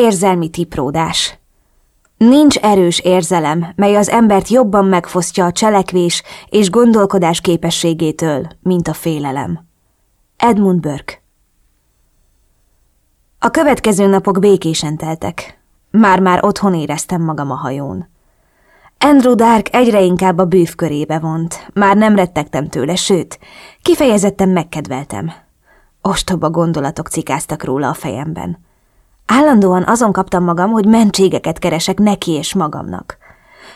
Érzelmi tipródás. Nincs erős érzelem, mely az embert jobban megfosztja a cselekvés és gondolkodás képességétől, mint a félelem. Edmund Burke A következő napok békésen teltek. Már-már otthon éreztem magam a hajón. Andrew Dark egyre inkább a bűv körébe vont. Már nem rettegtem tőle, sőt, kifejezetten megkedveltem. Ostoba gondolatok cikáztak róla a fejemben. Állandóan azon kaptam magam, hogy mentségeket keresek neki és magamnak.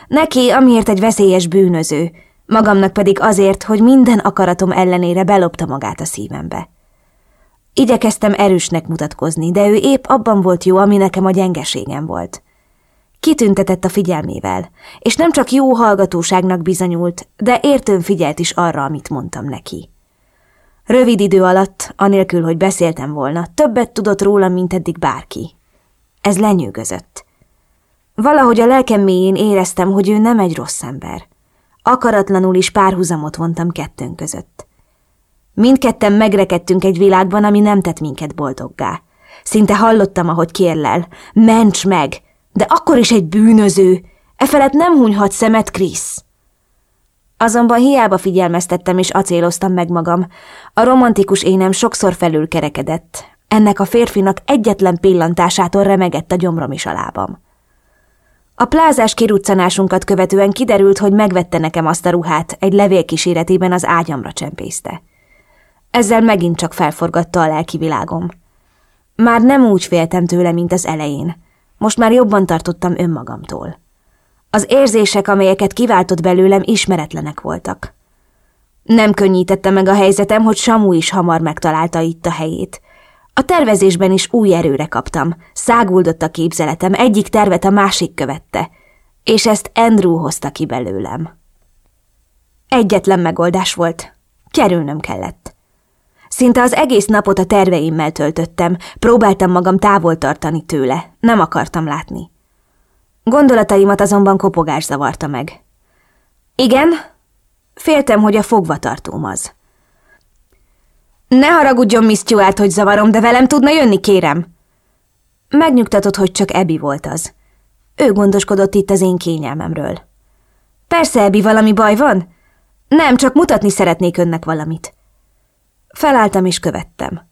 Neki, amiért egy veszélyes bűnöző, magamnak pedig azért, hogy minden akaratom ellenére belopta magát a szívembe. Igyekeztem erősnek mutatkozni, de ő épp abban volt jó, ami nekem a gyengeségem volt. Kitüntetett a figyelmével, és nem csak jó hallgatóságnak bizonyult, de értőn figyelt is arra, amit mondtam neki. Rövid idő alatt, anélkül, hogy beszéltem volna, többet tudott rólam, mint eddig bárki. Ez lenyűgözött. Valahogy a lelkem mélyén éreztem, hogy ő nem egy rossz ember. Akaratlanul is párhuzamot vontam kettőnk között. Mindketten megrekedtünk egy világban, ami nem tett minket boldoggá. Szinte hallottam, ahogy kérlel, ments meg, de akkor is egy bűnöző. E felett nem hunyhat szemet, Krisz. Azonban hiába figyelmeztettem és acéloztam meg magam. A romantikus énem sokszor felül kerekedett. Ennek a férfinak egyetlen pillantásától remegett a gyomrom is a lábam. A plázás kiruccanásunkat követően kiderült, hogy megvette nekem azt a ruhát, egy levél kíséretében az ágyamra csempészte. Ezzel megint csak felforgatta a lelki világom. Már nem úgy féltem tőle, mint az elején. Most már jobban tartottam önmagamtól. Az érzések, amelyeket kiváltott belőlem, ismeretlenek voltak. Nem könnyítette meg a helyzetem, hogy Samu is hamar megtalálta itt a helyét. A tervezésben is új erőre kaptam, száguldott a képzeletem, egyik tervet a másik követte, és ezt Andrew hozta ki belőlem. Egyetlen megoldás volt, kerülnöm kellett. Szinte az egész napot a terveimmel töltöttem, próbáltam magam távol tartani tőle, nem akartam látni. Gondolataimat azonban kopogás zavarta meg. Igen? Féltem, hogy a fogvatartóm az. Ne haragudjon, Miss Stuart, hogy zavarom, de velem tudna jönni, kérem. Megnyugtatott, hogy csak Ebi volt az. Ő gondoskodott itt az én kényelmemről. Persze, Ebi, valami baj van? Nem, csak mutatni szeretnék önnek valamit. Felálltam és követtem.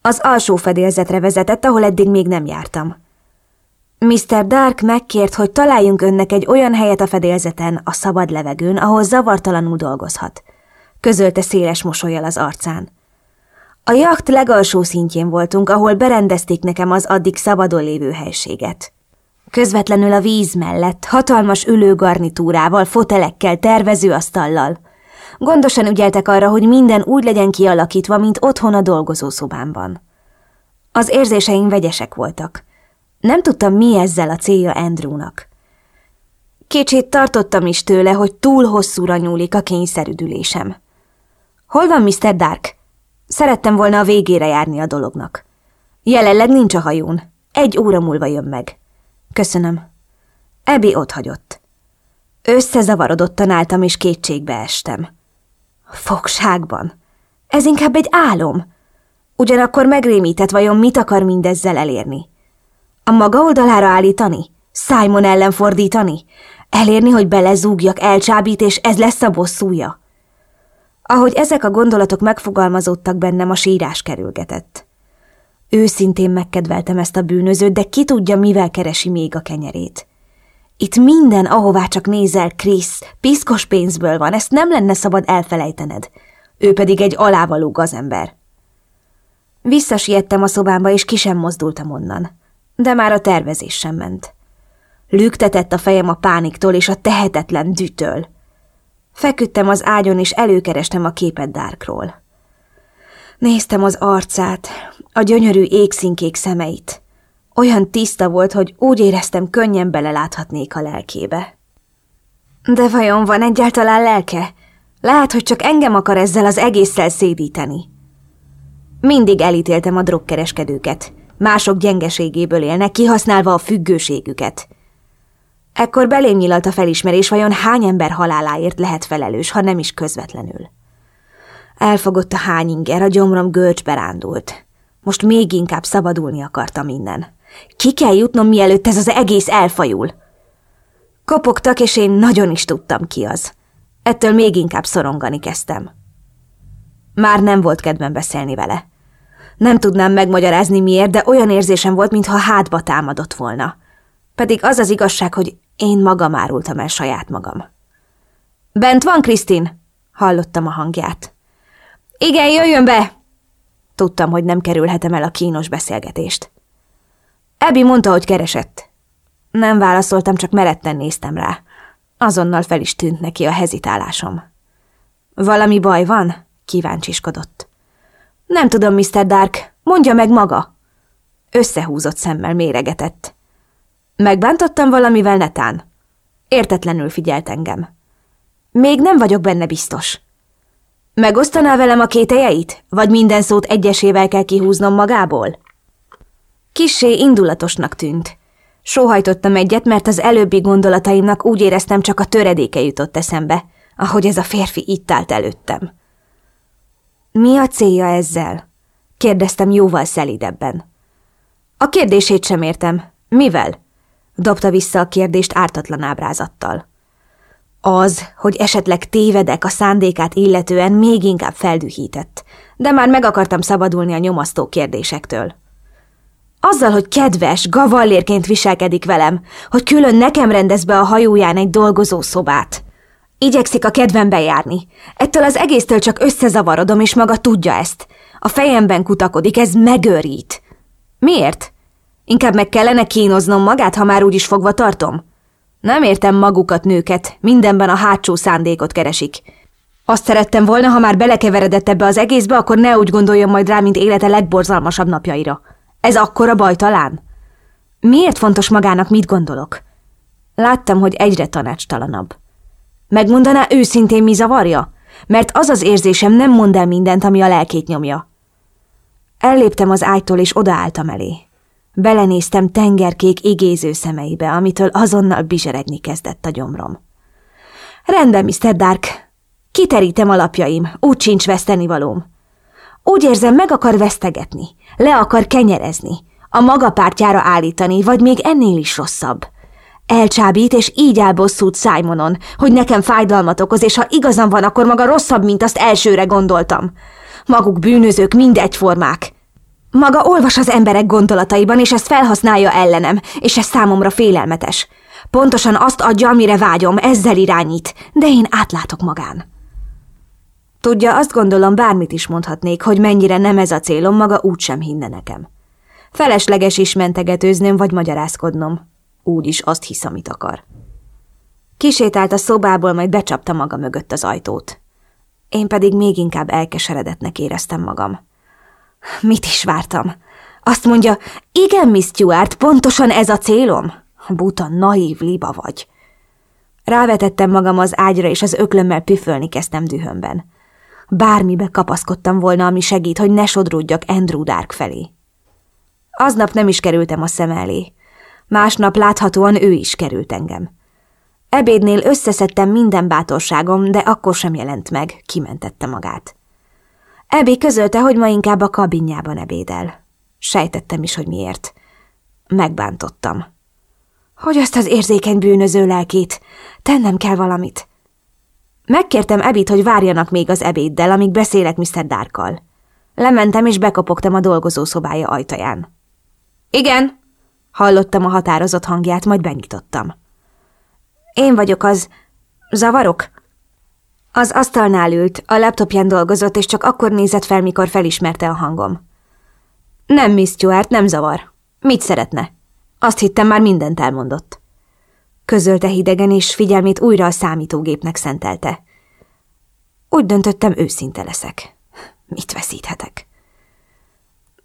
Az alsó fedélzetre vezetett, ahol eddig még nem jártam. Mr. Dark megkért, hogy találjunk önnek egy olyan helyet a fedélzeten, a szabad levegőn, ahol zavartalanul dolgozhat. Közölte széles mosolyal az arcán. A jacht legalsó szintjén voltunk, ahol berendezték nekem az addig szabadon lévő helységet. Közvetlenül a víz mellett, hatalmas ülőgarnitúrával, fotelekkel, tervezőasztallal. Gondosan ügyeltek arra, hogy minden úgy legyen kialakítva, mint otthon a dolgozószobámban. Az érzéseim vegyesek voltak. Nem tudtam, mi ezzel a célja Andrewnak. Kicsit tartottam is tőle, hogy túl hosszúra nyúlik a kényszerüdülésem. Hol van Mr. Dark? Szerettem volna a végére járni a dolognak. Jelenleg nincs a hajón. Egy óra múlva jön meg. Köszönöm. Ebi ott hagyott. Összezavarodottan álltam, és kétségbe estem. Fogságban. Ez inkább egy álom. Ugyanakkor megrémített vajon mit akar mindezzel elérni. A maga oldalára állítani? Simon ellen fordítani? Elérni, hogy belezúgjak, elcsábít, és ez lesz a bosszúja? Ahogy ezek a gondolatok megfogalmazódtak bennem, a sírás kerülgetett. Őszintén megkedveltem ezt a bűnözőt, de ki tudja, mivel keresi még a kenyerét. Itt minden, ahová csak nézel, Krisz, piszkos pénzből van, ezt nem lenne szabad elfelejtened. Ő pedig egy alávaló gazember. Visszasiettem a szobámba, és ki sem mozdultam onnan de már a tervezés sem ment. Lüktetett a fejem a pániktól és a tehetetlen dütől. Feküdtem az ágyon, és előkerestem a képet Darkról. Néztem az arcát, a gyönyörű égszínkék szemeit. Olyan tiszta volt, hogy úgy éreztem, könnyen beleláthatnék a lelkébe. De vajon van egyáltalán lelke? Lehet, hogy csak engem akar ezzel az egésszel szédíteni. Mindig elítéltem a drogkereskedőket – Mások gyengeségéből élnek, kihasználva a függőségüket. Ekkor belém nyilalt a felismerés, vajon hány ember haláláért lehet felelős, ha nem is közvetlenül. Elfogott a hányinger, a gyomrom görcsbe rándult. Most még inkább szabadulni akartam innen. Ki kell jutnom, mielőtt ez az egész elfajul. Kopogtak, és én nagyon is tudtam ki az. Ettől még inkább szorongani kezdtem. Már nem volt kedvem beszélni vele. Nem tudnám megmagyarázni miért, de olyan érzésem volt, mintha hátba támadott volna. Pedig az az igazság, hogy én magam árultam el saját magam. Bent van, Krisztin? Hallottam a hangját. Igen, jöjjön be! Tudtam, hogy nem kerülhetem el a kínos beszélgetést. Ebi mondta, hogy keresett. Nem válaszoltam, csak meretten néztem rá. Azonnal fel is tűnt neki a hezitálásom. Valami baj van? Kíváncsiskodott. Nem tudom, Mr. Dark, mondja meg maga. Összehúzott szemmel méregetett. Megbántottam valamivel netán. Értetlenül figyelt engem. Még nem vagyok benne biztos. Megosztaná velem a kételjeit? Vagy minden szót egyesével kell kihúznom magából? Kissé indulatosnak tűnt. Sóhajtottam egyet, mert az előbbi gondolataimnak úgy éreztem csak a töredéke jutott eszembe, ahogy ez a férfi itt állt előttem. Mi a célja ezzel? kérdeztem jóval szelidebben. A kérdését sem értem. Mivel? dobta vissza a kérdést ártatlan ábrázattal. Az, hogy esetleg tévedek a szándékát illetően még inkább feldühített, de már meg akartam szabadulni a nyomasztó kérdésektől. Azzal, hogy kedves, gavallérként viselkedik velem, hogy külön nekem rendez be a hajóján egy dolgozó szobát. Igyekszik a kedvembe járni. Ettől az egésztől csak összezavarodom, és maga tudja ezt. A fejemben kutakodik, ez megőrít. Miért? Inkább meg kellene kínoznom magát, ha már úgyis fogva tartom? Nem értem magukat, nőket, mindenben a hátsó szándékot keresik. Azt szerettem volna, ha már belekeveredett ebbe az egészbe, akkor ne úgy gondoljon majd rá, mint élete legborzalmasabb napjaira. Ez akkora baj talán? Miért fontos magának, mit gondolok? Láttam, hogy egyre tanácstalanabb. Megmondaná őszintén, mi zavarja? Mert az az érzésem nem mond el mindent, ami a lelkét nyomja. Elléptem az ágytól, és odaálltam elé. Belenéztem tengerkék igéző szemeibe, amitől azonnal bizseregni kezdett a gyomrom. Rendben, Mr. Dark. Kiterítem alapjaim, úgy sincs vesztenivalóm. Úgy érzem, meg akar vesztegetni, le akar kenyerezni, a maga pártjára állítani, vagy még ennél is rosszabb. Elcsábít, és így elbosszút Simonon, hogy nekem fájdalmat okoz, és ha igazam van, akkor maga rosszabb, mint azt elsőre gondoltam. Maguk bűnözők, mindegyformák. Maga olvas az emberek gondolataiban, és ezt felhasználja ellenem, és ez számomra félelmetes. Pontosan azt adja, amire vágyom, ezzel irányít, de én átlátok magán. Tudja, azt gondolom, bármit is mondhatnék, hogy mennyire nem ez a célom, maga úgysem hinne nekem. Felesleges is mentegetőznöm vagy magyarázkodnom. Úgy is azt hisz, amit akar. Kisétált a szobából, majd becsapta maga mögött az ajtót. Én pedig még inkább elkeseredetnek éreztem magam. Mit is vártam? Azt mondja, igen, Miss Stuart, pontosan ez a célom? Buta, naív liba vagy. Rávetettem magam az ágyra, és az öklömmel püfölni kezdtem dühömben. Bármibe kapaszkodtam volna, ami segít, hogy ne sodródjak Andrew Dark felé. Aznap nem is kerültem a szem elé. Másnap láthatóan ő is került engem. Ebédnél összeszedtem minden bátorságom, de akkor sem jelent meg, kimentette magát. Ebi közölte, hogy ma inkább a kabinjában ebédel. Sejtettem is, hogy miért. Megbántottam. Hogy azt az érzékeny bűnöző lelkét? Tennem kell valamit. Megkértem Ebit, hogy várjanak még az ebéddel, amíg beszélek Mr. Darkkal. Lementem és bekopogtam a dolgozószobája ajtaján. Igen, hallottam a határozott hangját, majd benyitottam. Én vagyok az... Zavarok? Az asztalnál ült, a laptopján dolgozott, és csak akkor nézett fel, mikor felismerte a hangom. Nem, Miss Stuart, nem zavar. Mit szeretne? Azt hittem, már mindent elmondott. Közölte hidegen, és figyelmét újra a számítógépnek szentelte. Úgy döntöttem, őszinte leszek. Mit veszíthetek?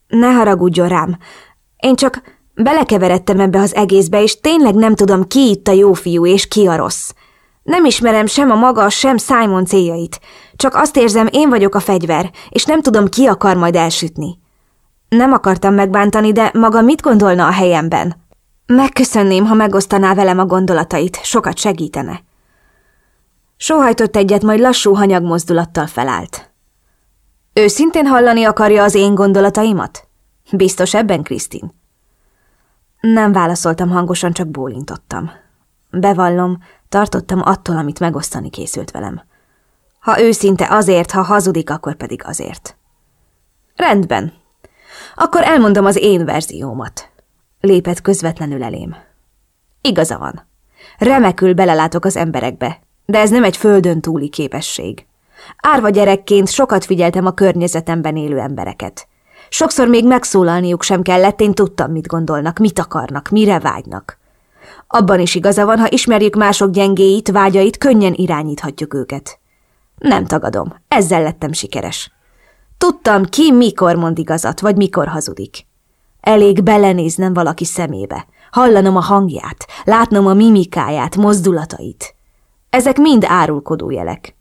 Ne haragudjon rám. Én csak belekeveredtem ebbe az egészbe, és tényleg nem tudom, ki itt a jó fiú, és ki a rossz. Nem ismerem sem a maga, sem Simon céljait. Csak azt érzem, én vagyok a fegyver, és nem tudom, ki akar majd elsütni. Nem akartam megbántani, de maga mit gondolna a helyemben? Megköszönném, ha megosztaná velem a gondolatait, sokat segítene. Sóhajtott egyet, majd lassú hanyag mozdulattal felállt. Őszintén hallani akarja az én gondolataimat? Biztos ebben, Krisztin? Nem válaszoltam hangosan, csak bólintottam. Bevallom, tartottam attól, amit megosztani készült velem. Ha őszinte azért, ha hazudik, akkor pedig azért. Rendben. Akkor elmondom az én verziómat. Lépett közvetlenül elém. Igaza van. Remekül belelátok az emberekbe, de ez nem egy földön túli képesség. Árva gyerekként sokat figyeltem a környezetemben élő embereket. Sokszor még megszólalniuk sem kellett, én tudtam, mit gondolnak, mit akarnak, mire vágynak. Abban is igaza van, ha ismerjük mások gyengéit, vágyait, könnyen irányíthatjuk őket. Nem tagadom, ezzel lettem sikeres. Tudtam, ki mikor mond igazat, vagy mikor hazudik. Elég belenéznem valaki szemébe, hallanom a hangját, látnom a mimikáját, mozdulatait. Ezek mind árulkodó jelek.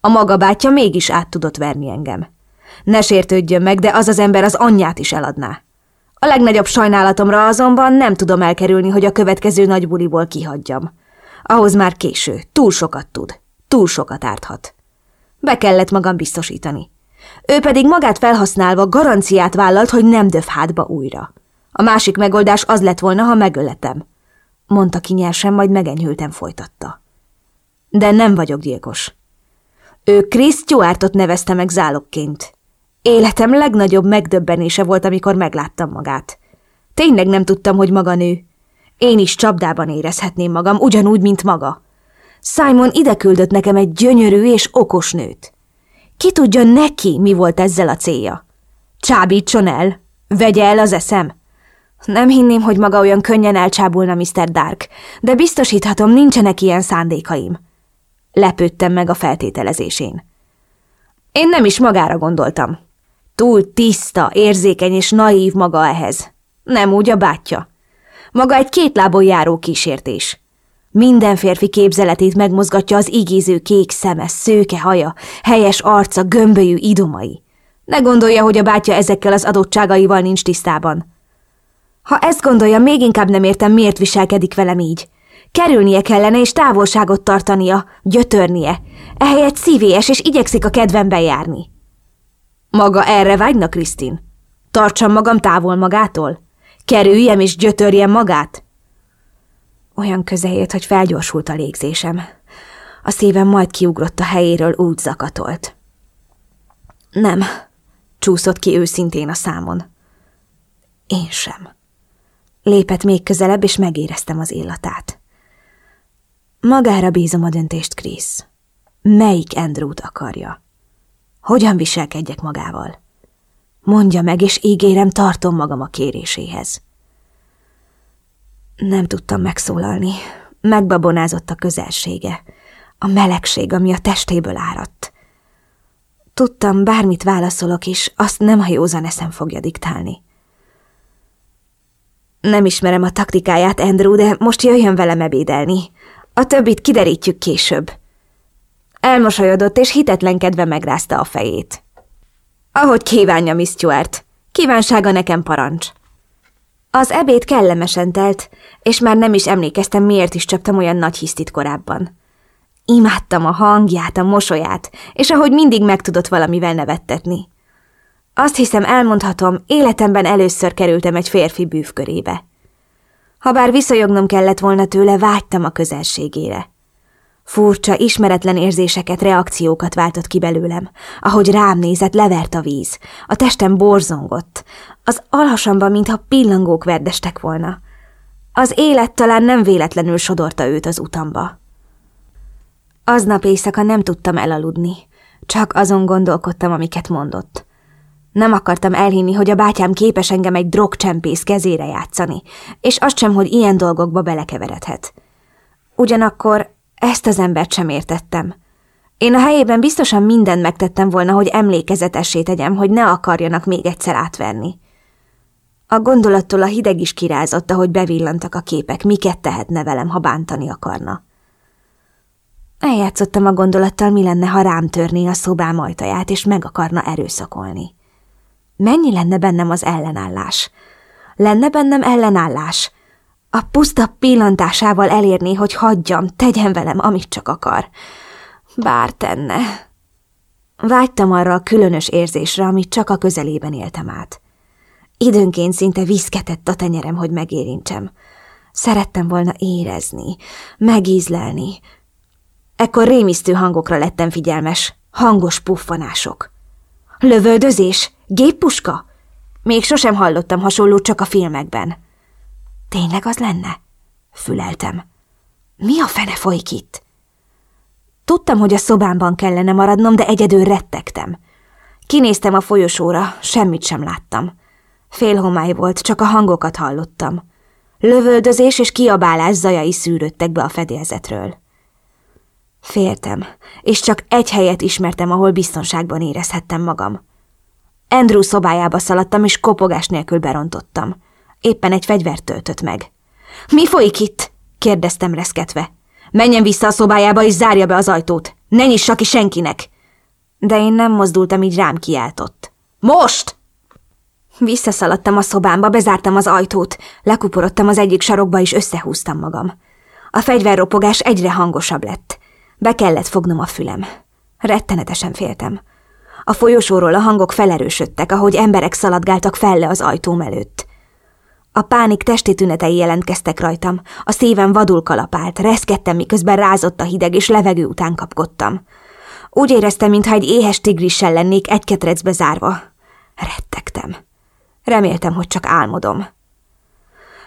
A maga bátyja mégis át tudott verni engem. Ne sértődjön meg, de az az ember az anyját is eladná. A legnagyobb sajnálatomra azonban nem tudom elkerülni, hogy a következő nagy buliból kihagyjam. Ahhoz már késő, túl sokat tud, túl sokat árthat. Be kellett magam biztosítani. Ő pedig magát felhasználva garanciát vállalt, hogy nem döv hátba újra. A másik megoldás az lett volna, ha megöletem. Mondta ki nyersen, majd megenyhülten folytatta. De nem vagyok gyilkos. Ő Chris Stewartot nevezte meg zálogként. Életem legnagyobb megdöbbenése volt, amikor megláttam magát. Tényleg nem tudtam, hogy maga nő. Én is csapdában érezhetném magam, ugyanúgy, mint maga. Simon ide küldött nekem egy gyönyörű és okos nőt. Ki tudja neki, mi volt ezzel a célja? Csábítson el, vegye el az eszem. Nem hinném, hogy maga olyan könnyen elcsábulna, Mr. Dark, de biztosíthatom, nincsenek ilyen szándékaim. Lepődtem meg a feltételezésén. Én nem is magára gondoltam. Túl tiszta, érzékeny és naív maga ehhez. Nem úgy a bátyja. Maga egy két lábon járó kísértés. Minden férfi képzeletét megmozgatja az igéző kék szeme, szőke haja, helyes arca, gömbölyű idomai. Ne gondolja, hogy a bátyja ezekkel az adottságaival nincs tisztában. Ha ezt gondolja, még inkább nem értem, miért viselkedik velem így. Kerülnie kellene és távolságot tartania, gyötörnie. Ehelyett szívélyes és igyekszik a kedvemben járni. Maga erre vágyna, Krisztin? Tartsam magam távol magától? Kerüljem és gyötörjem magát? Olyan közeért, hogy felgyorsult a légzésem. A szívem majd kiugrott a helyéről, úgy zakatolt. Nem, csúszott ki őszintén a számon. Én sem. Lépett még közelebb, és megéreztem az illatát. Magára bízom a döntést, Krisz. Melyik Andrew-t akarja? Hogyan viselkedjek magával? Mondja meg, és ígérem, tartom magam a kéréséhez. Nem tudtam megszólalni. Megbabonázott a közelsége. A melegség, ami a testéből áradt. Tudtam, bármit válaszolok is, azt nem a józan eszem fogja diktálni. Nem ismerem a taktikáját, Andrew, de most jöjjön velem ebédelni. A többit kiderítjük később. Elmosolyodott, és hitetlenkedve megrázta a fejét. Ahogy kívánja, Miss Stuart. Kívánsága nekem parancs. Az ebéd kellemesen telt, és már nem is emlékeztem, miért is csaptam olyan nagy hisztit korábban. Imádtam a hangját, a mosolyát, és ahogy mindig meg tudott valamivel nevettetni. Azt hiszem, elmondhatom, életemben először kerültem egy férfi bűvkörébe. Habár visszajognom kellett volna tőle, vágytam a közelségére. Furcsa, ismeretlen érzéseket, reakciókat váltott ki belőlem. Ahogy rám nézett, levert a víz. A testem borzongott. Az alhasamban, mintha pillangók verdestek volna. Az élet talán nem véletlenül sodorta őt az utamba. Aznap éjszaka nem tudtam elaludni. Csak azon gondolkodtam, amiket mondott. Nem akartam elhinni, hogy a bátyám képes engem egy drogcsempész kezére játszani, és azt sem, hogy ilyen dolgokba belekeveredhet. Ugyanakkor ezt az embert sem értettem. Én a helyében biztosan mindent megtettem volna, hogy emlékezetessé tegyem, hogy ne akarjanak még egyszer átverni. A gondolattól a hideg is kirázott, ahogy bevillantak a képek, miket tehetne velem, ha bántani akarna. Eljátszottam a gondolattal, mi lenne, ha rám törné a szobám ajtaját, és meg akarna erőszakolni. Mennyi lenne bennem az ellenállás? Lenne bennem ellenállás? A puszta pillantásával elérni, hogy hagyjam, tegyen velem, amit csak akar. Bár tenne. Vágytam arra a különös érzésre, amit csak a közelében éltem át. Időnként szinte viszketett a tenyerem, hogy megérintsem. Szerettem volna érezni, megízlelni. Ekkor rémisztő hangokra lettem figyelmes, hangos puffanások. Lövöldözés? Géppuska? Még sosem hallottam hasonlót csak a filmekben. Tényleg az lenne? Füleltem. Mi a fene folyik itt? Tudtam, hogy a szobámban kellene maradnom, de egyedül rettegtem. Kinéztem a folyosóra, semmit sem láttam. Félhomály volt, csak a hangokat hallottam. Lövöldözés és kiabálás zajai szűrődtek be a fedélzetről. Féltem, és csak egy helyet ismertem, ahol biztonságban érezhettem magam. Andrew szobájába szaladtam, és kopogás nélkül berontottam. Éppen egy fegyvert töltött meg. – Mi folyik itt? – kérdeztem reszketve. – Menjen vissza a szobájába, és zárja be az ajtót. Ne nyissa ki senkinek! De én nem mozdultam, így rám kiáltott. – Most! Visszaszaladtam a szobámba, bezártam az ajtót, lekuporodtam az egyik sarokba, és összehúztam magam. A fegyverropogás egyre hangosabb lett. Be kellett fognom a fülem. Rettenetesen féltem. A folyosóról a hangok felerősödtek, ahogy emberek szaladgáltak felle az ajtóm előtt. A pánik testi tünetei jelentkeztek rajtam, a szívem vadul kalapált, reszkedtem, miközben rázott a hideg, és levegő után kapkodtam. Úgy éreztem, mintha egy éhes tigrissel lennék egy ketrecbe zárva. Rettegtem. Reméltem, hogy csak álmodom.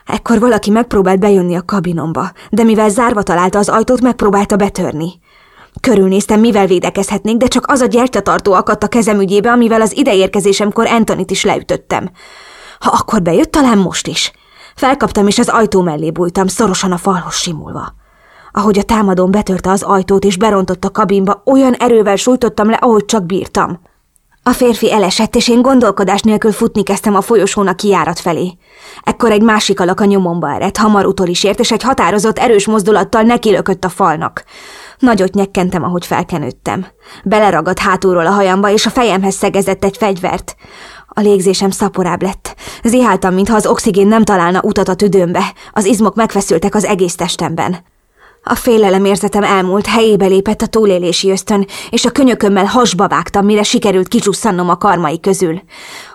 Ekkor valaki megpróbált bejönni a kabinomba, de mivel zárva találta az ajtót, megpróbálta betörni. Körülnéztem, mivel védekezhetnék, de csak az a gyertyatartó akadt a kezem ügyébe, amivel az ideérkezésemkor Antonit is leütöttem. Ha akkor bejött, talán most is. Felkaptam, és az ajtó mellé bújtam, szorosan a falhoz simulva. Ahogy a támadón betörte az ajtót és berontott a kabinba, olyan erővel sújtottam le, ahogy csak bírtam. A férfi elesett, és én gondolkodás nélkül futni kezdtem a folyosón a kijárat felé. Ekkor egy másik alak a nyomomba eredt, hamar utol is ért, és egy határozott, erős mozdulattal nekilökött a falnak. Nagyot nyekkentem, ahogy felkenődtem. Beleragadt hátulról a hajamba, és a fejemhez szegezett egy fegyvert. A légzésem szaporább lett. Ziháltam, mintha az oxigén nem találna utat a tüdőmbe. Az izmok megfeszültek az egész testemben. A félelem érzetem elmúlt, helyébe lépett a túlélési ösztön, és a könyökömmel hasba vágtam, mire sikerült kicsusszannom a karmai közül.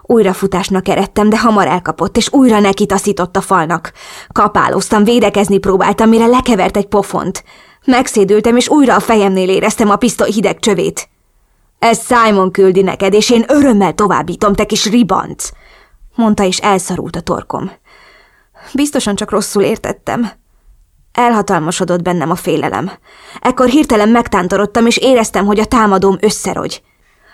Újra futásnak eredtem, de hamar elkapott, és újra neki taszított a falnak. Kapáloztam, védekezni próbáltam, mire lekevert egy pofont. Megszédültem, és újra a fejemnél éreztem a pisztoly hideg csövét. Ez Simon küldi neked, és én örömmel továbbítom, te kis ribanc, mondta, és elszarult a torkom. Biztosan csak rosszul értettem. Elhatalmasodott bennem a félelem. Ekkor hirtelen megtántorodtam, és éreztem, hogy a támadóm összerogy.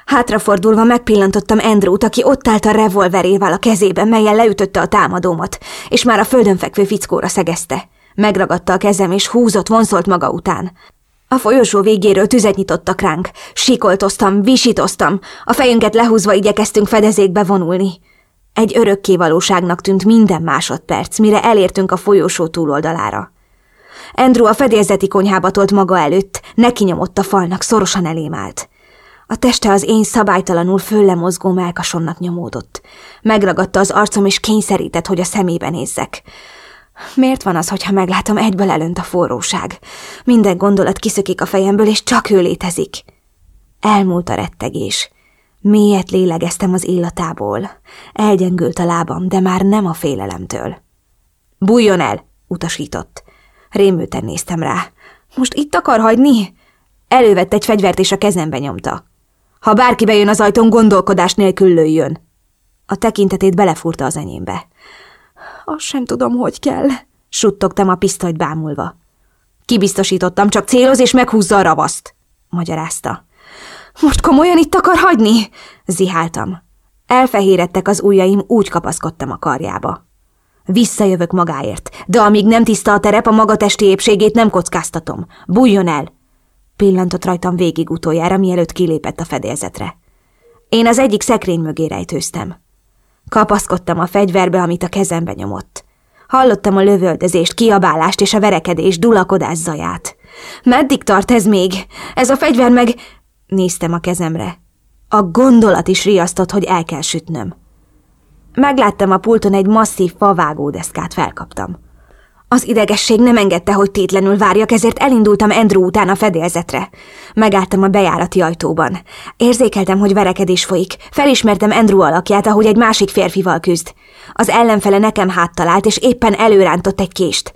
Hátrafordulva megpillantottam Andrewt, aki ott állt a revolverével a kezében, melyen leütötte a támadómat, és már a földön fekvő fickóra szegezte. Megragadta a kezem, és húzott, vonszolt maga után. A folyosó végéről tüzet nyitottak ránk. Sikoltoztam, visítoztam, a fejünket lehúzva igyekeztünk fedezékbe vonulni. Egy örökké valóságnak tűnt minden másodperc, mire elértünk a folyósó túloldalára. Andrew a fedélzeti konyhába tolt maga előtt, neki nyomott a falnak, szorosan elém állt. A teste az én szabálytalanul föllemozgó melkasomnak nyomódott. Megragadta az arcom, és kényszerített, hogy a szemébe nézzek. Miért van az, hogyha meglátom, egyből elönt a forróság? Minden gondolat kiszökik a fejemből, és csak ő létezik. Elmúlt a rettegés. Mélyet lélegeztem az illatából. Elgyengült a lábam, de már nem a félelemtől. Bújjon el, utasított. Rémülten néztem rá. Most itt akar hagyni? Elővett egy fegyvert és a kezembe nyomta. Ha bárki bejön az ajtón, gondolkodás nélkül lőjön. A tekintetét belefúrta az enyémbe. Azt sem tudom, hogy kell, suttogtam a pisztolyt bámulva. Kibiztosítottam, csak céloz és meghúzza a ravaszt, magyarázta. Most komolyan itt akar hagyni? Ziháltam. Elfehérettek az ujjaim, úgy kapaszkodtam a karjába. Visszajövök magáért, de amíg nem tiszta a terep, a maga testi épségét nem kockáztatom. Bújjon el! Pillantott rajtam végig utoljára, mielőtt kilépett a fedélzetre. Én az egyik szekrény mögé rejtőztem. Kapaszkodtam a fegyverbe, amit a kezembe nyomott. Hallottam a lövöldözést, kiabálást és a verekedés, dulakodás zaját. Meddig tart ez még? Ez a fegyver meg... Néztem a kezemre. A gondolat is riasztott, hogy el kell sütnöm. Megláttam a pulton egy masszív favágódeszkát, felkaptam. Az idegesség nem engedte, hogy tétlenül várjak, ezért elindultam Andrew után a fedélzetre. Megálltam a bejárati ajtóban. Érzékeltem, hogy verekedés folyik. Felismertem Andrew alakját, ahogy egy másik férfival küzd. Az ellenfele nekem háttalált, és éppen előrántott egy kést.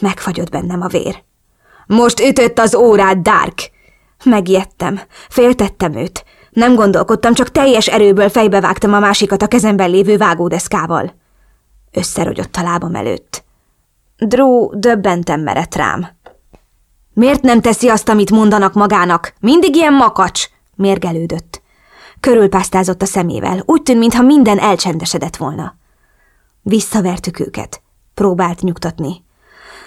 Megfagyott bennem a vér. Most ütött az órát, Dark! Megijedtem. Féltettem őt. Nem gondolkodtam, csak teljes erőből fejbevágtam a másikat a kezemben lévő vágódeszkával. Összerogyott a lábam előtt. Drew döbbenten merett rám. Miért nem teszi azt, amit mondanak magának? Mindig ilyen makacs! Mérgelődött. Körülpásztázott a szemével, úgy tűnt, mintha minden elcsendesedett volna. Visszavertük őket. Próbált nyugtatni.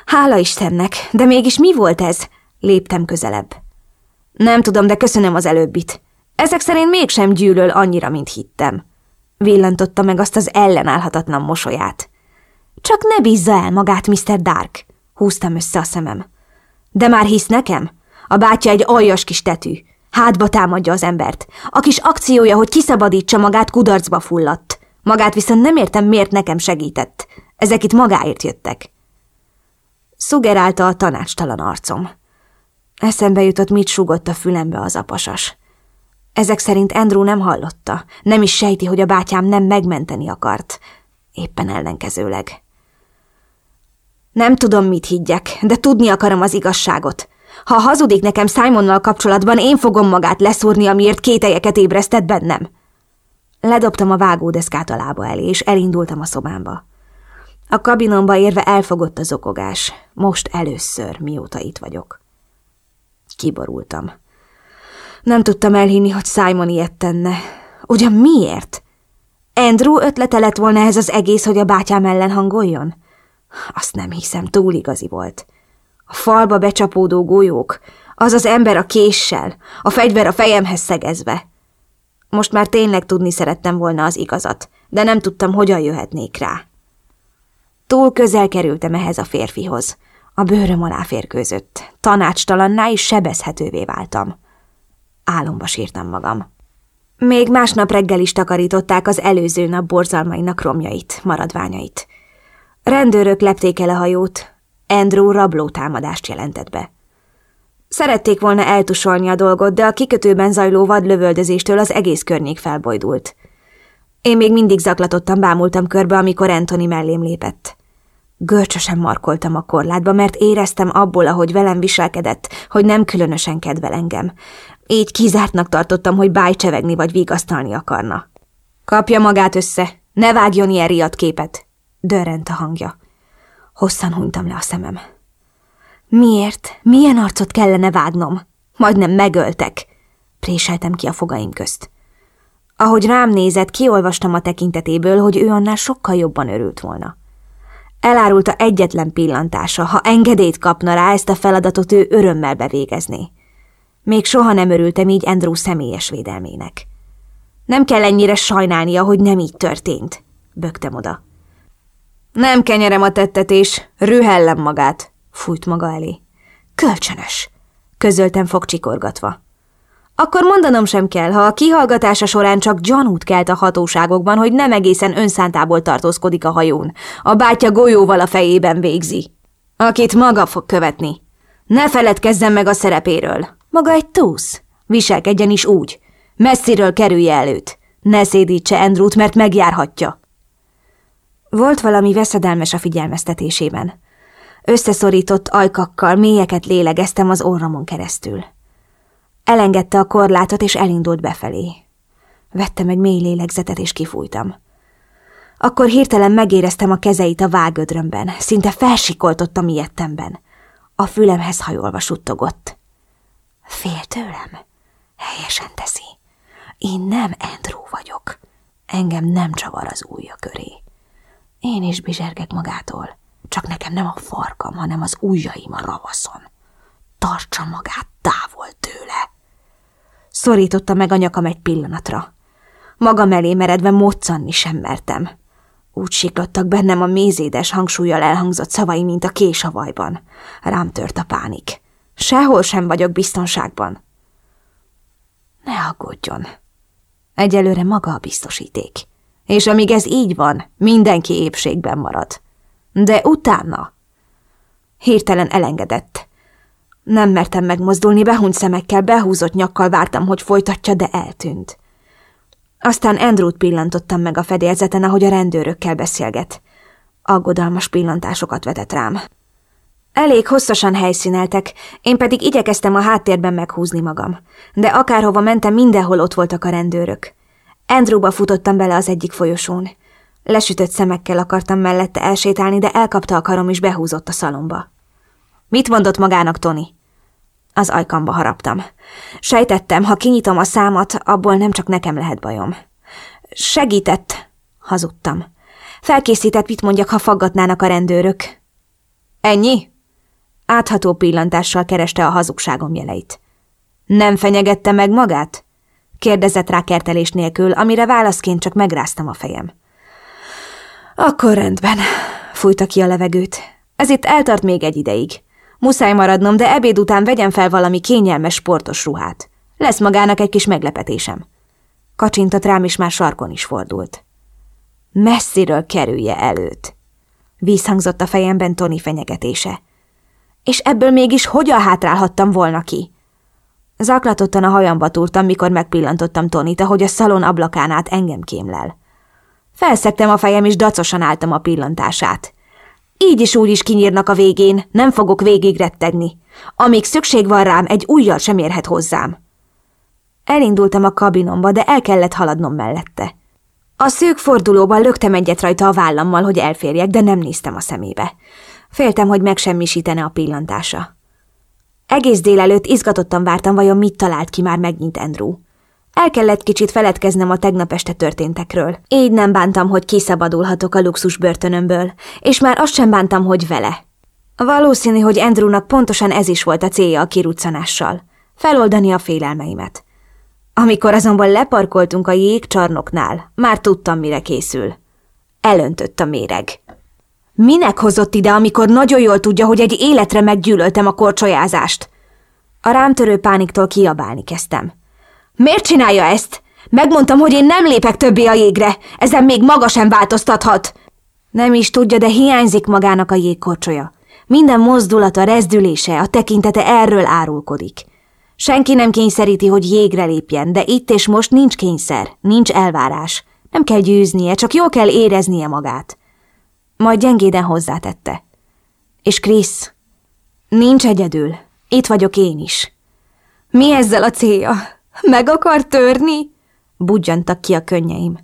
Hála Istennek, de mégis mi volt ez? Léptem közelebb. Nem tudom, de köszönöm az előbbit. Ezek szerint mégsem gyűlöl annyira, mint hittem. Villantotta meg azt az ellenállhatatlan mosolyát. Csak ne bízza el magát, Mr. Dark, húztam össze a szemem. De már hisz nekem? A bátyja egy aljas kis tetű. Hátba támadja az embert. A kis akciója, hogy kiszabadítsa magát, kudarcba fulladt. Magát viszont nem értem, miért nekem segített. Ezek itt magáért jöttek. Szugerálta a tanácstalan arcom. Eszembe jutott, mit súgott a fülembe az apasas. Ezek szerint Andrew nem hallotta, nem is sejti, hogy a bátyám nem megmenteni akart. Éppen ellenkezőleg. Nem tudom, mit higgyek, de tudni akarom az igazságot. Ha hazudik nekem Simonnal kapcsolatban, én fogom magát leszúrni, amiért kételyeket ébresztett bennem. Ledobtam a vágódeszkát a lába elé, és elindultam a szobámba. A kabinomba érve elfogott az okogás. Most először, mióta itt vagyok. Kiborultam. Nem tudtam elhinni, hogy Simon ilyet tenne. Ugyan miért? Andrew ötlete lett volna ez az egész, hogy a bátyám ellen hangoljon? Azt nem hiszem, túl igazi volt. A falba becsapódó golyók, az az ember a késsel, a fegyver a fejemhez szegezve. Most már tényleg tudni szerettem volna az igazat, de nem tudtam, hogyan jöhetnék rá. Túl közel kerültem ehhez a férfihoz. A bőröm alá férkőzött. Tanácstalanná és sebezhetővé váltam. Álomba sírtam magam. Még másnap reggel is takarították az előző nap borzalmainak romjait, maradványait. Rendőrök lepték el a hajót, Andrew rabló támadást jelentett be. Szerették volna eltusolni a dolgot, de a kikötőben zajló vadlövöldözéstől az egész környék felbojdult. Én még mindig zaklatottan bámultam körbe, amikor Anthony mellém lépett. Görcsösen markoltam a korlátba, mert éreztem abból, ahogy velem viselkedett, hogy nem különösen kedvel engem. Így kizártnak tartottam, hogy bájcsevegni vagy vigasztalni akarna. Kapja magát össze, ne vágjon ilyen riadt képet, dörrent a hangja. Hosszan hunytam le a szemem. Miért? Milyen arcot kellene vágnom? Majdnem megöltek, préseltem ki a fogaim közt. Ahogy rám nézett, kiolvastam a tekintetéből, hogy ő annál sokkal jobban örült volna. Elárulta egyetlen pillantása, ha engedélyt kapna rá, ezt a feladatot ő örömmel bevégezné. Még soha nem örültem így Andrew személyes védelmének. Nem kell ennyire sajnálnia, hogy nem így történt, bögtem oda. Nem kenyerem a tettetés, rühellem magát, fújt maga elé. Kölcsönös, közöltem fogcsikorgatva. Akkor mondanom sem kell, ha a kihallgatása során csak gyanút kelt a hatóságokban, hogy nem egészen önszántából tartózkodik a hajón. A bátya golyóval a fejében végzi. Akit maga fog követni. Ne feledkezzen meg a szerepéről. Maga egy túsz. Viselkedjen is úgy. Messziről kerülje előtt. Ne szédítse Andrewt, mert megjárhatja. Volt valami veszedelmes a figyelmeztetésében. Összeszorított ajkakkal mélyeket lélegeztem az orromon keresztül. Elengedte a korlátot, és elindult befelé. Vettem egy mély lélegzetet, és kifújtam. Akkor hirtelen megéreztem a kezeit a vágödrömben, szinte felsikoltottam ilyettemben. A fülemhez hajolva suttogott. Fél tőlem? Helyesen teszi. Én nem Andrew vagyok. Engem nem csavar az ujja köré. Én is bizsergek magától, csak nekem nem a farkam, hanem az ujjaim a ravaszon. Tartsa magát távol tőle. Szorította meg a nyakam egy pillanatra. Magam elé meredve moccanni sem mertem. Úgy siklottak bennem a mézédes hangsúlyjal elhangzott szavai, mint a kés a vajban. Rám tört a pánik. Sehol sem vagyok biztonságban. Ne aggódjon. Egyelőre maga a biztosíték. És amíg ez így van, mindenki épségben marad. De utána... Hirtelen elengedett. Nem mertem megmozdulni, behunyt szemekkel, behúzott nyakkal vártam, hogy folytatja, de eltűnt. Aztán Andrewt pillantottam meg a fedélzeten, ahogy a rendőrökkel beszélget. Aggodalmas pillantásokat vetett rám. Elég hosszasan helyszíneltek, én pedig igyekeztem a háttérben meghúzni magam. De akárhova mentem, mindenhol ott voltak a rendőrök. Andrewba futottam bele az egyik folyosón. Lesütött szemekkel akartam mellette elsétálni, de elkapta a karom és behúzott a szalomba. Mit mondott magának, Tony? Az ajkamba haraptam. Sejtettem, ha kinyitom a számat, abból nem csak nekem lehet bajom. Segített, hazudtam. Felkészített, mit mondjak, ha faggatnának a rendőrök. Ennyi? Átható pillantással kereste a hazugságom jeleit. Nem fenyegette meg magát? Kérdezett rá kertelés nélkül, amire válaszként csak megráztam a fejem. Akkor rendben, fújta ki a levegőt. Ez itt eltart még egy ideig. Muszáj maradnom, de ebéd után vegyem fel valami kényelmes sportos ruhát. Lesz magának egy kis meglepetésem. Kacsintott rám, és már sarkon is fordult. Messziről kerülje előtt. Vízhangzott a fejemben Tony fenyegetése. És ebből mégis hogyan hátrálhattam volna ki? Zaklatottan a hajamba túrtam, mikor megpillantottam Tonit, ahogy a szalon ablakán át engem kémlel. Felszegtem a fejem, és dacosan álltam a pillantását. Így is úgy is kinyírnak a végén, nem fogok végig rettegni. Amíg szükség van rám, egy ujjal sem érhet hozzám. Elindultam a kabinomba, de el kellett haladnom mellette. A szűk fordulóban löktem egyet rajta a vállammal, hogy elférjek, de nem néztem a szemébe. Féltem, hogy megsemmisítene a pillantása. Egész délelőtt izgatottan vártam, vajon mit talált ki már megint Andrew. El kellett kicsit feledkeznem a tegnap este történtekről. Így nem bántam, hogy kiszabadulhatok a luxus börtönömből, és már azt sem bántam, hogy vele. Valószínű, hogy Andrewnak pontosan ez is volt a célja a kiruccanással. Feloldani a félelmeimet. Amikor azonban leparkoltunk a jégcsarnoknál, már tudtam, mire készül. Elöntött a méreg. Minek hozott ide, amikor nagyon jól tudja, hogy egy életre meggyűlöltem a korcsolyázást? A rámtörő pániktól kiabálni kezdtem. Miért csinálja ezt? Megmondtam, hogy én nem lépek többé a jégre, ezen még maga sem változtathat. Nem is tudja, de hiányzik magának a jégkorcsolya. Minden mozdulata, rezdülése, a tekintete erről árulkodik. Senki nem kényszeríti, hogy jégre lépjen, de itt és most nincs kényszer, nincs elvárás. Nem kell győznie, csak jól kell éreznie magát. Majd gyengéden hozzátette. És Krisz, nincs egyedül, itt vagyok én is. Mi ezzel a célja? Meg akar törni? Budjantak ki a könnyeim.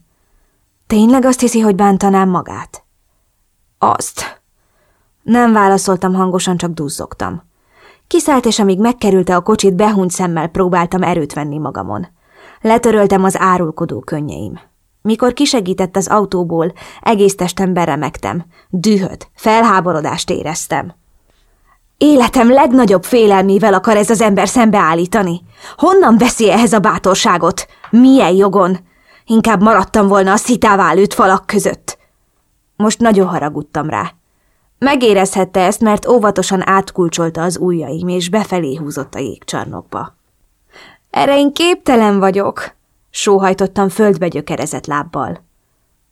Tényleg azt hiszi, hogy bántanám magát? Azt. Nem válaszoltam hangosan, csak duzzogtam. Kiszállt, és amíg megkerülte a kocsit, behunyt szemmel próbáltam erőt venni magamon. Letöröltem az árulkodó könnyeim. Mikor kisegített az autóból, egész testem beremegtem. Dühöt, felháborodást éreztem. Életem legnagyobb félelmével akar ez az ember szembeállítani. Honnan veszi ehhez a bátorságot? Milyen jogon? Inkább maradtam volna a szitává lőtt falak között. Most nagyon haragudtam rá. Megérezhette ezt, mert óvatosan átkulcsolta az ujjaim, és befelé húzott a jégcsarnokba. Erre én képtelen vagyok, sóhajtottam földbe gyökerezett lábbal.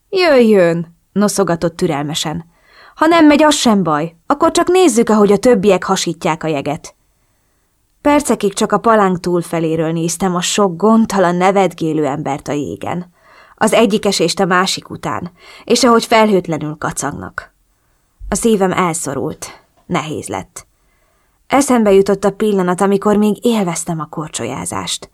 Jöjjön, noszogatott türelmesen. Ha nem megy, az sem baj, akkor csak nézzük, ahogy a többiek hasítják a jeget. Percekig csak a palánk túlfeléről néztem a sok gondtalan nevetgélő embert a jégen. Az egyik esést a másik után, és ahogy felhőtlenül kacagnak. A szívem elszorult, nehéz lett. Eszembe jutott a pillanat, amikor még élveztem a korcsolyázást.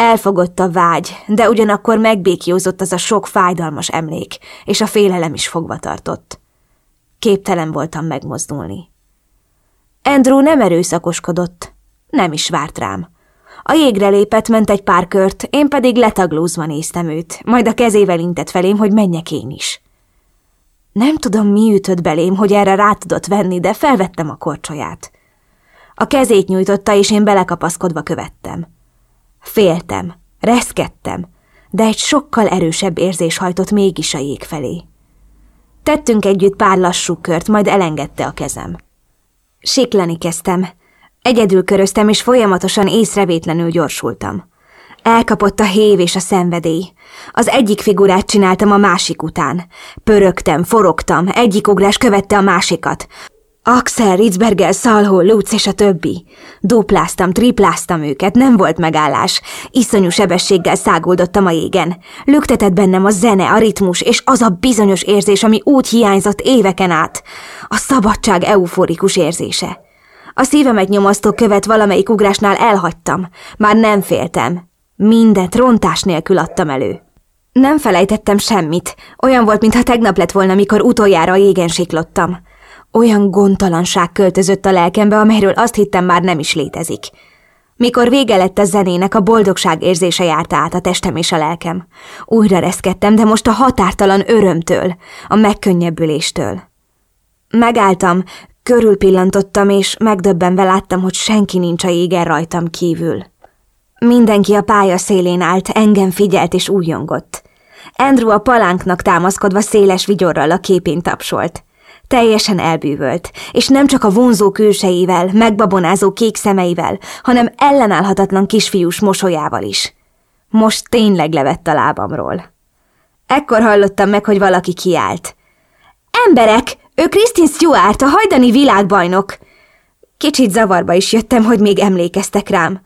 Elfogott a vágy, de ugyanakkor megbékjózott az a sok fájdalmas emlék, és a félelem is fogva tartott. Képtelen voltam megmozdulni. Andrew nem erőszakoskodott, nem is várt rám. A jégre lépett, ment egy pár kört, én pedig letaglózva néztem őt, majd a kezével intett felém, hogy menjek én is. Nem tudom, mi ütött belém, hogy erre rá tudott venni, de felvettem a korcsolyát. A kezét nyújtotta, és én belekapaszkodva követtem. Féltem, reszkedtem, de egy sokkal erősebb érzés hajtott mégis a jég felé. Tettünk együtt pár lassú kört, majd elengedte a kezem. Siklani kezdtem. Egyedül köröztem, és folyamatosan észrevétlenül gyorsultam. Elkapott a hév és a szenvedély. Az egyik figurát csináltam a másik után. Pörögtem, forogtam, egyik ugrás követte a másikat. Axel, Ritzberger, Szalhó, Lutz és a többi. Dupláztam, tripláztam őket, nem volt megállás. Iszonyú sebességgel száguldottam a jégen. Lüktetett bennem a zene, a ritmus, és az a bizonyos érzés, ami úgy hiányzott éveken át. A szabadság euforikus érzése. A szívemet nyomasztó követ valamelyik ugrásnál elhagytam. Már nem féltem. Mindet rontás nélkül adtam elő. Nem felejtettem semmit. Olyan volt, mintha tegnap lett volna, mikor utoljára a jégen siklottam. Olyan gondtalanság költözött a lelkembe, amelyről azt hittem már nem is létezik. Mikor vége lett a zenének, a boldogság érzése járta át a testem és a lelkem. Újra reszkedtem, de most a határtalan örömtől, a megkönnyebbüléstől. Megálltam, körülpillantottam, és megdöbbenve láttam, hogy senki nincs a jégen rajtam kívül. Mindenki a pálya szélén állt, engem figyelt és újongott. Andrew a palánknak támaszkodva széles vigyorral a képén tapsolt. Teljesen elbűvölt, és nem csak a vonzó külsejével, megbabonázó kék szemeivel, hanem ellenállhatatlan kisfiús mosolyával is. Most tényleg levett a lábamról. Ekkor hallottam meg, hogy valaki kiállt. Emberek, ő Kristin Stewart, a hajdani világbajnok! Kicsit zavarba is jöttem, hogy még emlékeztek rám.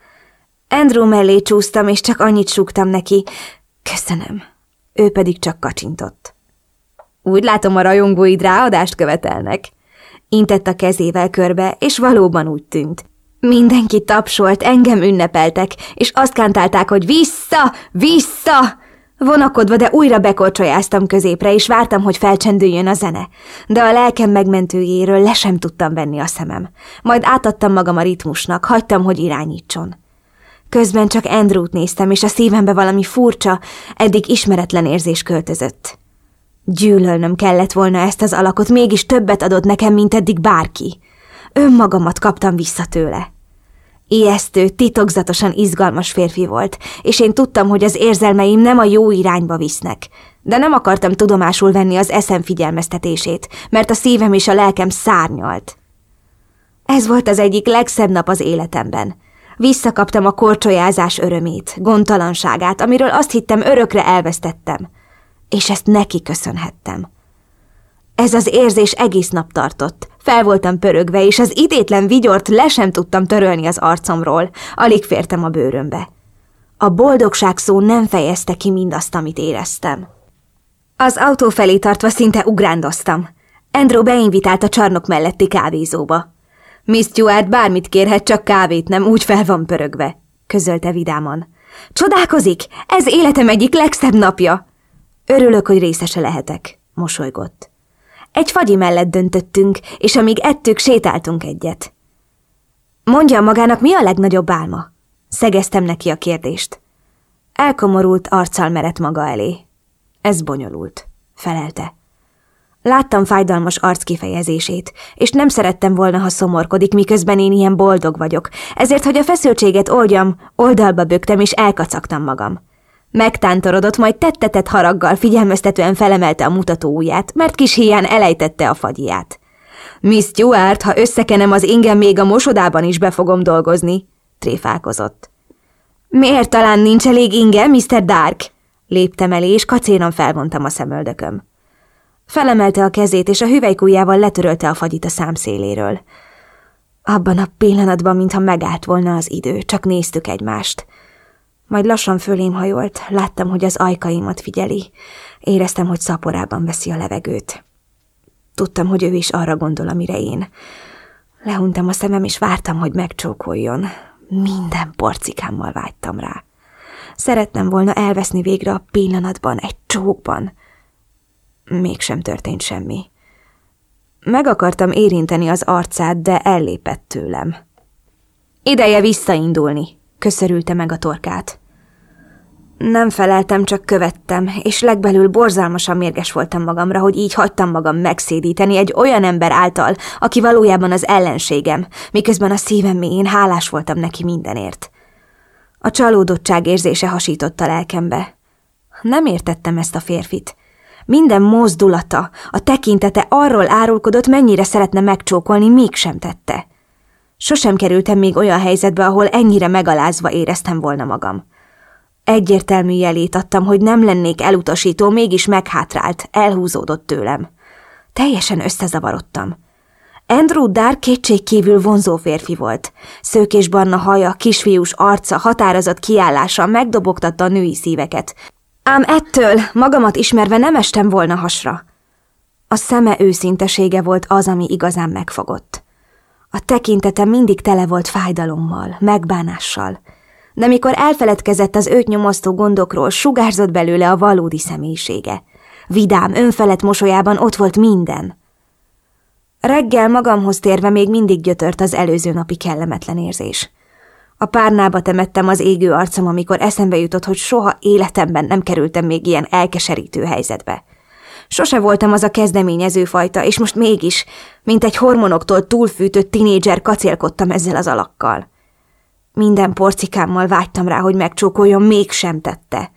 Andrew mellé csúsztam, és csak annyit súgtam neki. Köszönöm. Ő pedig csak kacsintott. Úgy látom, a rajongóid ráadást követelnek. Intett a kezével körbe, és valóban úgy tűnt. Mindenki tapsolt, engem ünnepeltek, és azt kántálták, hogy vissza, vissza! Vonakodva, de újra bekorcsolyáztam középre, és vártam, hogy felcsendüljön a zene. De a lelkem megmentőjéről le sem tudtam venni a szemem. Majd átadtam magam a ritmusnak, hagytam, hogy irányítson. Közben csak Andrewt néztem, és a szívembe valami furcsa, eddig ismeretlen érzés költözött. Gyűlölnöm kellett volna ezt az alakot, mégis többet adott nekem, mint eddig bárki. Önmagamat kaptam vissza tőle. Ijesztő, titokzatosan izgalmas férfi volt, és én tudtam, hogy az érzelmeim nem a jó irányba visznek. De nem akartam tudomásul venni az eszem figyelmeztetését, mert a szívem és a lelkem szárnyalt. Ez volt az egyik legszebb nap az életemben. Visszakaptam a korcsolyázás örömét, gondtalanságát, amiről azt hittem örökre elvesztettem és ezt neki köszönhettem. Ez az érzés egész nap tartott. Fel voltam pörögve, és az idétlen vigyort le sem tudtam törölni az arcomról. Alig fértem a bőrömbe. A boldogság szó nem fejezte ki mindazt, amit éreztem. Az autó felé tartva szinte ugrándoztam. Andrew beinvitált a csarnok melletti kávézóba. Miss Stuart bármit kérhet, csak kávét nem, úgy fel van pörögve, közölte vidáman. Csodálkozik, ez életem egyik legszebb napja. Örülök, hogy részese lehetek, mosolygott. Egy fagyi mellett döntöttünk, és amíg ettük, sétáltunk egyet. Mondja magának, mi a legnagyobb álma? Szegeztem neki a kérdést. Elkomorult arccal merett maga elé. Ez bonyolult, felelte. Láttam fájdalmas arc kifejezését, és nem szerettem volna, ha szomorkodik, miközben én ilyen boldog vagyok, ezért, hogy a feszültséget oldjam, oldalba bögtem, és elkacagtam magam. Megtántorodott, majd tettetett haraggal figyelmeztetően felemelte a mutató ujját, mert kis hián elejtette a fagyját. Miss Stuart, ha összekenem az ingem, még a mosodában is be fogom dolgozni, tréfálkozott. Miért talán nincs elég inge, Mr. Dark? Léptem elé, és kacénan felvontam a szemöldököm. Felemelte a kezét, és a hüvelykújjával letörölte a fagyit a számszéléről. Abban a pillanatban, mintha megállt volna az idő, csak néztük egymást – majd lassan fölém hajolt, láttam, hogy az ajkaimat figyeli. Éreztem, hogy szaporában veszi a levegőt. Tudtam, hogy ő is arra gondol, amire én. Lehuntam a szemem, és vártam, hogy megcsókoljon. Minden porcikámmal vágytam rá. Szerettem volna elveszni végre a pillanatban, egy csókban. Mégsem történt semmi. Meg akartam érinteni az arcát, de ellépett tőlem. Ideje visszaindulni, köszörülte meg a torkát. Nem feleltem, csak követtem, és legbelül borzalmasan mérges voltam magamra, hogy így hagytam magam megszédíteni egy olyan ember által, aki valójában az ellenségem, miközben a szívem mélyén hálás voltam neki mindenért. A csalódottság érzése hasított a lelkembe. Nem értettem ezt a férfit. Minden mozdulata, a tekintete arról árulkodott, mennyire szeretne megcsókolni, mégsem tette. Sosem kerültem még olyan helyzetbe, ahol ennyire megalázva éreztem volna magam. Egyértelmű jelét adtam, hogy nem lennék elutasító, mégis meghátrált, elhúzódott tőlem. Teljesen összezavarodtam. Andrew Dark kétségkívül vonzó férfi volt. Szőkés-barna haja, kisfiús arca, határozott kiállása megdobogtatta a női szíveket. Ám ettől magamat ismerve nem estem volna hasra. A szeme őszintesége volt az, ami igazán megfogott. A tekintete mindig tele volt fájdalommal, megbánással, de mikor elfeledkezett az őt nyomasztó gondokról, sugárzott belőle a valódi személyisége. Vidám, önfelett mosolyában ott volt minden. Reggel magamhoz térve még mindig gyötört az előző napi kellemetlen érzés. A párnába temettem az égő arcom, amikor eszembe jutott, hogy soha életemben nem kerültem még ilyen elkeserítő helyzetbe. Sose voltam az a kezdeményező fajta, és most mégis, mint egy hormonoktól túlfűtött tinédzser kacélkodtam ezzel az alakkal. Minden porcikámmal vágytam rá, hogy megcsókoljon, mégsem tette.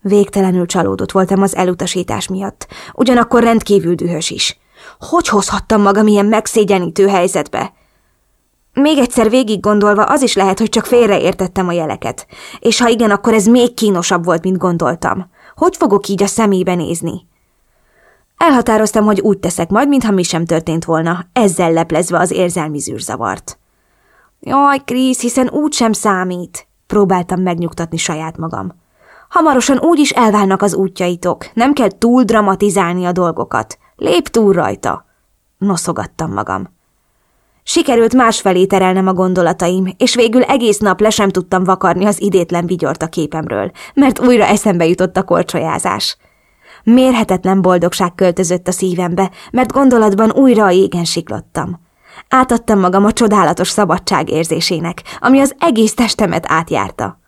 Végtelenül csalódott voltam az elutasítás miatt, ugyanakkor rendkívül dühös is. Hogy hozhattam magam ilyen megszégyenítő helyzetbe? Még egyszer végig gondolva az is lehet, hogy csak félreértettem a jeleket. És ha igen, akkor ez még kínosabb volt, mint gondoltam. Hogy fogok így a szemébe nézni? Elhatároztam, hogy úgy teszek majd, mintha mi sem történt volna, ezzel leplezve az érzelmi zűrzavart. Jaj, Krisz, hiszen úgy sem számít, próbáltam megnyugtatni saját magam. Hamarosan úgy is elválnak az útjaitok, nem kell túl dramatizálni a dolgokat. Lép túl rajta. Noszogattam magam. Sikerült másfelé terelnem a gondolataim, és végül egész nap le sem tudtam vakarni az idétlen vigyort a képemről, mert újra eszembe jutott a korcsolyázás. Mérhetetlen boldogság költözött a szívembe, mert gondolatban újra a jégen siklottam. Átadtam magam a csodálatos szabadság érzésének, ami az egész testemet átjárta.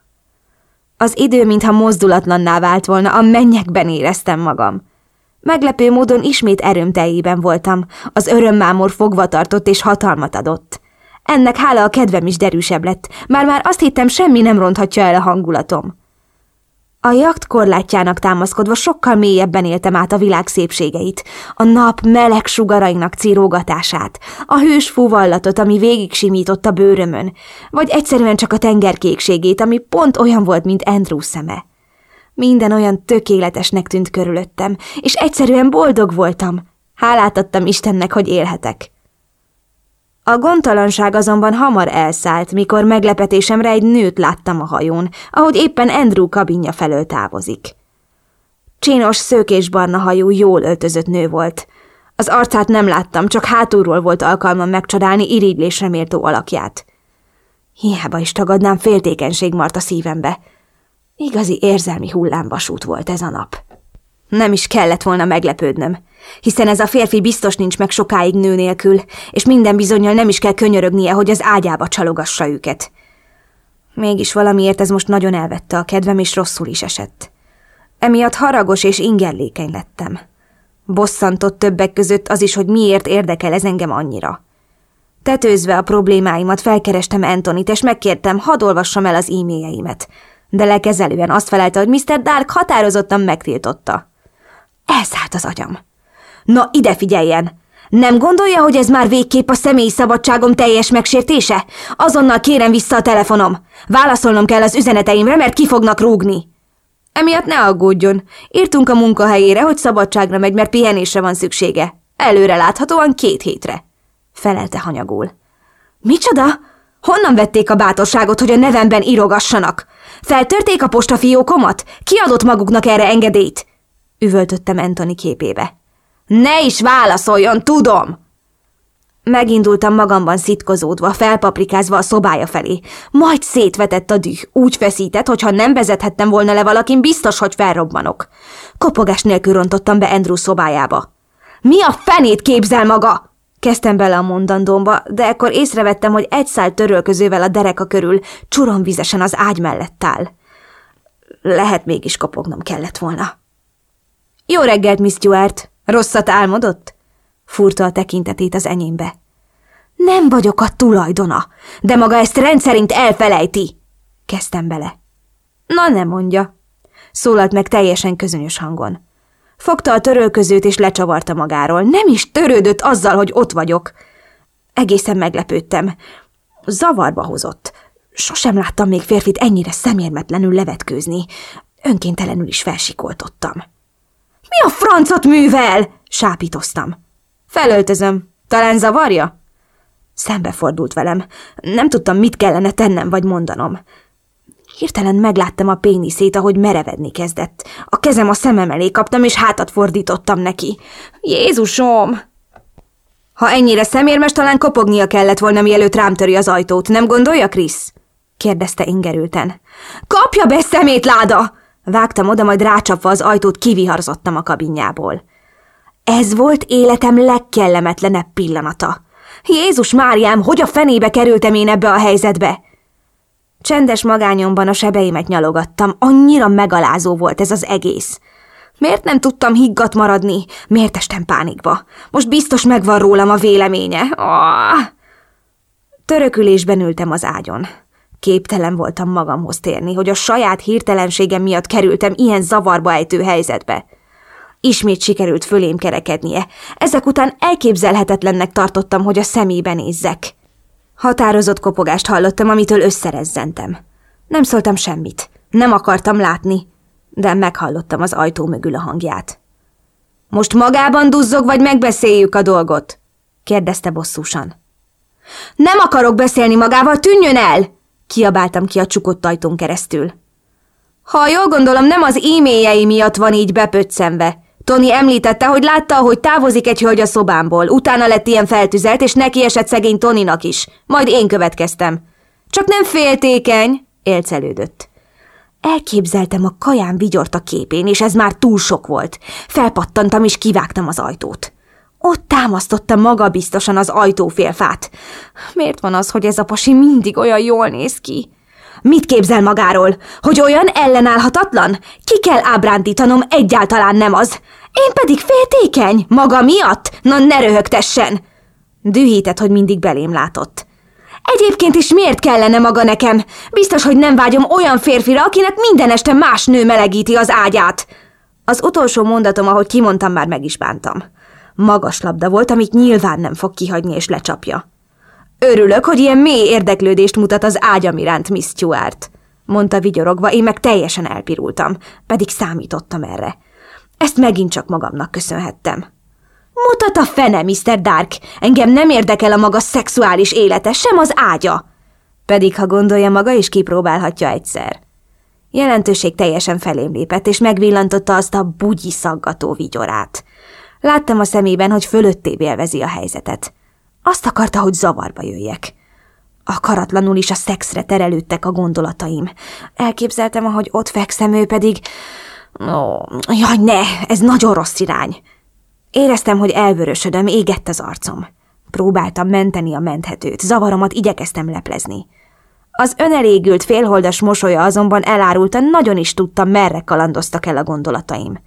Az idő, mintha mozdulatlanná vált volna, a mennyekben éreztem magam. Meglepő módon ismét erőmteljében voltam, az örömmámor fogva tartott és hatalmat adott. Ennek hála a kedvem is derűsebb lett, már-már azt hittem, semmi nem ronthatja el a hangulatom. A jakt korlátjának támaszkodva sokkal mélyebben éltem át a világ szépségeit, a nap meleg sugarainak cirógatását, a hős fúvallatot, ami végig simított a bőrömön, vagy egyszerűen csak a tengerkékségét, ami pont olyan volt, mint Andrew szeme. Minden olyan tökéletesnek tűnt körülöttem, és egyszerűen boldog voltam. Hálát adtam Istennek, hogy élhetek. A gondtalanság azonban hamar elszállt, mikor meglepetésemre egy nőt láttam a hajón, ahogy éppen Andrew kabinja felől távozik. Csinos, szőkésbarna hajú, jól öltözött nő volt. Az arcát nem láttam, csak hátulról volt alkalmam megcsodálni irigylésre méltó alakját. Hiába is tagadnám, féltékenység mart a szívembe. Igazi érzelmi hullámvasút volt ez a nap. Nem is kellett volna meglepődnöm, hiszen ez a férfi biztos nincs meg sokáig nő nélkül, és minden bizonyal nem is kell könyörögnie, hogy az ágyába csalogassa őket. Mégis valamiért ez most nagyon elvette a kedvem, és rosszul is esett. Emiatt haragos és ingerlékeny lettem. Bosszantott többek között az is, hogy miért érdekel ez engem annyira. Tetőzve a problémáimat felkerestem Antonit, és megkértem, hadd olvassam el az e-mailjeimet. De lekezelően azt felelte, hogy Mr. Dark határozottan megtiltotta. Elszállt az agyam. Na, ide figyeljen! Nem gondolja, hogy ez már végképp a személyi szabadságom teljes megsértése? Azonnal kérem vissza a telefonom. Válaszolnom kell az üzeneteimre, mert ki fognak rúgni. Emiatt ne aggódjon. Írtunk a munkahelyére, hogy szabadságra megy, mert pihenésre van szüksége. Előre láthatóan két hétre. Felelte hanyagul. Micsoda? Honnan vették a bátorságot, hogy a nevemben írogassanak? Feltörték a postafiókomat? Ki adott maguknak erre engedélyt? üvöltöttem Anthony képébe. Ne is válaszoljon, tudom! Megindultam magamban szitkozódva, felpaprikázva a szobája felé. Majd szétvetett a düh, úgy feszített, hogy ha nem vezethettem volna le valakin, biztos, hogy felrobbanok. Kopogás nélkül rontottam be Andrew szobájába. Mi a fenét képzel maga? Kezdtem bele a mondandómba, de ekkor észrevettem, hogy egy szál törölközővel a dereka körül csuromvizesen az ágy mellett áll. Lehet mégis kopognom kellett volna. Jó reggelt, Miss Stuart! Rosszat álmodott? Furta a tekintetét az enyémbe. Nem vagyok a tulajdona, de maga ezt rendszerint elfelejti! Kezdtem bele. Na, nem mondja. Szólalt meg teljesen közönyös hangon. Fogta a törölközőt és lecsavarta magáról. Nem is törődött azzal, hogy ott vagyok. Egészen meglepődtem. Zavarba hozott. Sosem láttam még férfit ennyire szemérmetlenül levetkőzni. Önkéntelenül is felsikoltottam. Mi a francot művel? Sápítoztam. Felöltözöm. Talán zavarja? Szembefordult velem. Nem tudtam, mit kellene tennem vagy mondanom. Hirtelen megláttam a péniszét, ahogy merevedni kezdett. A kezem a szemem elé kaptam, és hátat fordítottam neki. Jézusom! Ha ennyire szemérmes, talán kopognia kellett volna, mielőtt rám töri az ajtót. Nem gondolja, Krisz? kérdezte ingerülten. Kapja be szemét, láda! Vágtam oda, majd rácsapva az ajtót kiviharzottam a kabinjából. Ez volt életem legkellemetlenebb pillanata. Jézus Máriám, hogy a fenébe kerültem én ebbe a helyzetbe? Csendes magányomban a sebeimet nyalogattam, annyira megalázó volt ez az egész. Miért nem tudtam higgadt maradni? Miért estem pánikba? Most biztos megvan rólam a véleménye. Oh! Törökülésben ültem az ágyon. Képtelen voltam magamhoz térni, hogy a saját hirtelenségem miatt kerültem ilyen zavarba ejtő helyzetbe. Ismét sikerült fölém kerekednie. Ezek után elképzelhetetlennek tartottam, hogy a szemébe nézzek. Határozott kopogást hallottam, amitől összerezzentem. Nem szóltam semmit. Nem akartam látni, de meghallottam az ajtó mögül a hangját. Most magában duzzog, vagy megbeszéljük a dolgot? kérdezte bosszúsan. Nem akarok beszélni magával, tűnjön el! Kiabáltam ki a csukott ajtón keresztül. Ha jól gondolom, nem az e-mailjei miatt van így bepöccembe. Tony említette, hogy látta, hogy távozik egy hölgy a szobámból. Utána lett ilyen feltüzelt, és neki esett szegény Toninak is. Majd én következtem. Csak nem féltékeny, élcelődött. Elképzeltem a kaján vigyort a képén, és ez már túl sok volt. Felpattantam, és kivágtam az ajtót. Ott támasztotta magabiztosan az ajtófélfát. Miért van az, hogy ez a pasi mindig olyan jól néz ki? Mit képzel magáról? Hogy olyan ellenállhatatlan? Ki kell ábrándítanom, egyáltalán nem az. Én pedig féltékeny, maga miatt? Na ne röhögtessen! Dühített, hogy mindig belém látott. Egyébként is miért kellene maga nekem? Biztos, hogy nem vágyom olyan férfira, akinek minden este más nő melegíti az ágyát. Az utolsó mondatom, ahogy kimondtam, már meg is bántam. Magas labda volt, amit nyilván nem fog kihagyni és lecsapja. Örülök, hogy ilyen mély érdeklődést mutat az ágyam iránt, Miss Stuart, mondta vigyorogva, én meg teljesen elpirultam, pedig számítottam erre. Ezt megint csak magamnak köszönhettem. Mutat a fene, Mr. Dark! Engem nem érdekel a maga szexuális élete, sem az ágya! Pedig, ha gondolja, maga is kipróbálhatja egyszer. Jelentőség teljesen felém lépett, és megvillantotta azt a bugyi szaggató vigyorát. Láttam a szemében, hogy fölötté élvezi a helyzetet. Azt akarta, hogy zavarba jöjjek. Akaratlanul is a szexre terelődtek a gondolataim. Elképzeltem, ahogy ott fekszem, ő pedig... Ó, jaj, ne, ez nagyon rossz irány. Éreztem, hogy elvörösödöm, égett az arcom. Próbáltam menteni a menthetőt, zavaromat igyekeztem leplezni. Az önelégült félholdas mosolya azonban elárulta, nagyon is tudtam, merre kalandoztak el a gondolataim.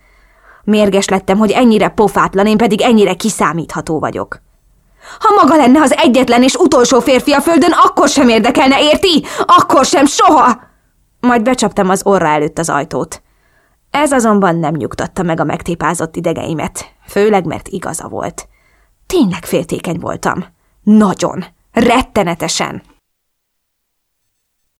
Mérges lettem, hogy ennyire pofátlan, én pedig ennyire kiszámítható vagyok. Ha maga lenne az egyetlen és utolsó férfi a földön, akkor sem érdekelne, érti? Akkor sem, soha! Majd becsaptam az orra előtt az ajtót. Ez azonban nem nyugtatta meg a megtépázott idegeimet, főleg mert igaza volt. Tényleg féltékeny voltam. Nagyon. Rettenetesen.